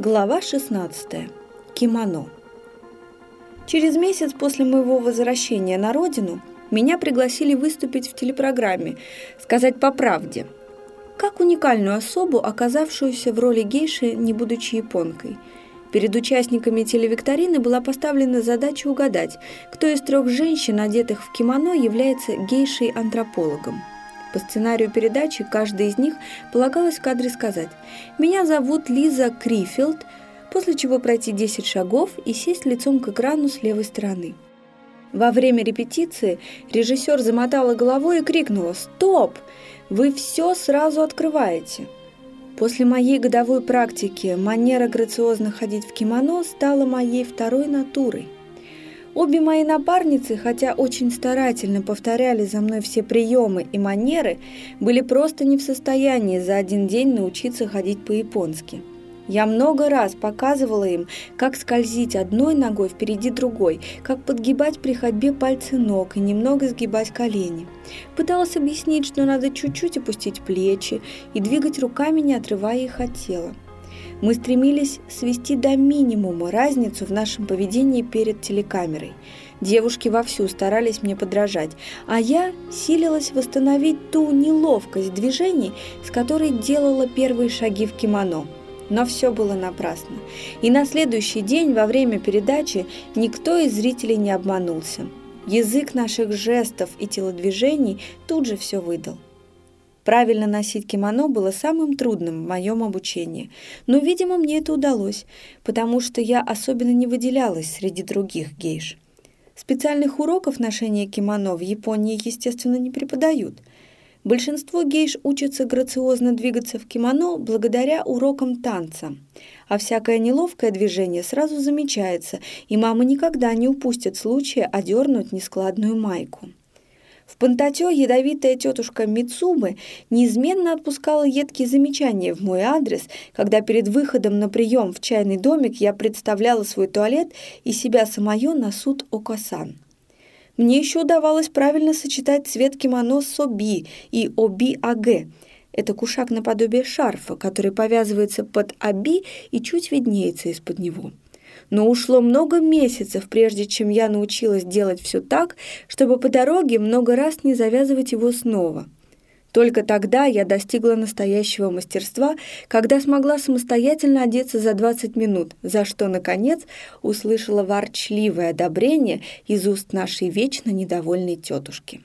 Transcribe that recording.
Глава 16. Кимоно. Через месяц после моего возвращения на родину меня пригласили выступить в телепрограмме «Сказать по правде», как уникальную особу, оказавшуюся в роли гейши, не будучи японкой. Перед участниками телевикторины была поставлена задача угадать, кто из трех женщин, одетых в кимоно, является гейшей-антропологом. По сценарию передачи каждой из них полагалось в кадре сказать «Меня зовут Лиза Крифилд», после чего пройти 10 шагов и сесть лицом к экрану с левой стороны. Во время репетиции режиссер замотала головой и крикнула «Стоп! Вы все сразу открываете!» После моей годовой практики манера грациозно ходить в кимоно стала моей второй натурой – Обе мои напарницы, хотя очень старательно повторяли за мной все приемы и манеры, были просто не в состоянии за один день научиться ходить по-японски. Я много раз показывала им, как скользить одной ногой впереди другой, как подгибать при ходьбе пальцы ног и немного сгибать колени. Пыталась объяснить, что надо чуть-чуть опустить плечи и двигать руками, не отрывая их от тела. Мы стремились свести до минимума разницу в нашем поведении перед телекамерой. Девушки вовсю старались мне подражать, а я силилась восстановить ту неловкость движений, с которой делала первые шаги в кимоно. Но все было напрасно. И на следующий день во время передачи никто из зрителей не обманулся. Язык наших жестов и телодвижений тут же все выдал. Правильно носить кимоно было самым трудным в моем обучении, но, видимо, мне это удалось, потому что я особенно не выделялась среди других гейш. Специальных уроков ношения кимоно в Японии, естественно, не преподают. Большинство гейш учатся грациозно двигаться в кимоно благодаря урокам танца, а всякое неловкое движение сразу замечается, и мама никогда не упустит случая одернуть нескладную майку. В Пантатё ядовитая тетушка Мицумы неизменно отпускала едкие замечания в мой адрес, когда перед выходом на прием в чайный домик я представляла свой туалет и себя самое на суд Окасан. Мне еще удавалось правильно сочетать цвет кимоно с оби и оби-аге. Это кушак наподобие шарфа, который повязывается под оби и чуть виднеется из-под него но ушло много месяцев, прежде чем я научилась делать все так, чтобы по дороге много раз не завязывать его снова. Только тогда я достигла настоящего мастерства, когда смогла самостоятельно одеться за 20 минут, за что, наконец, услышала ворчливое одобрение из уст нашей вечно недовольной тетушки.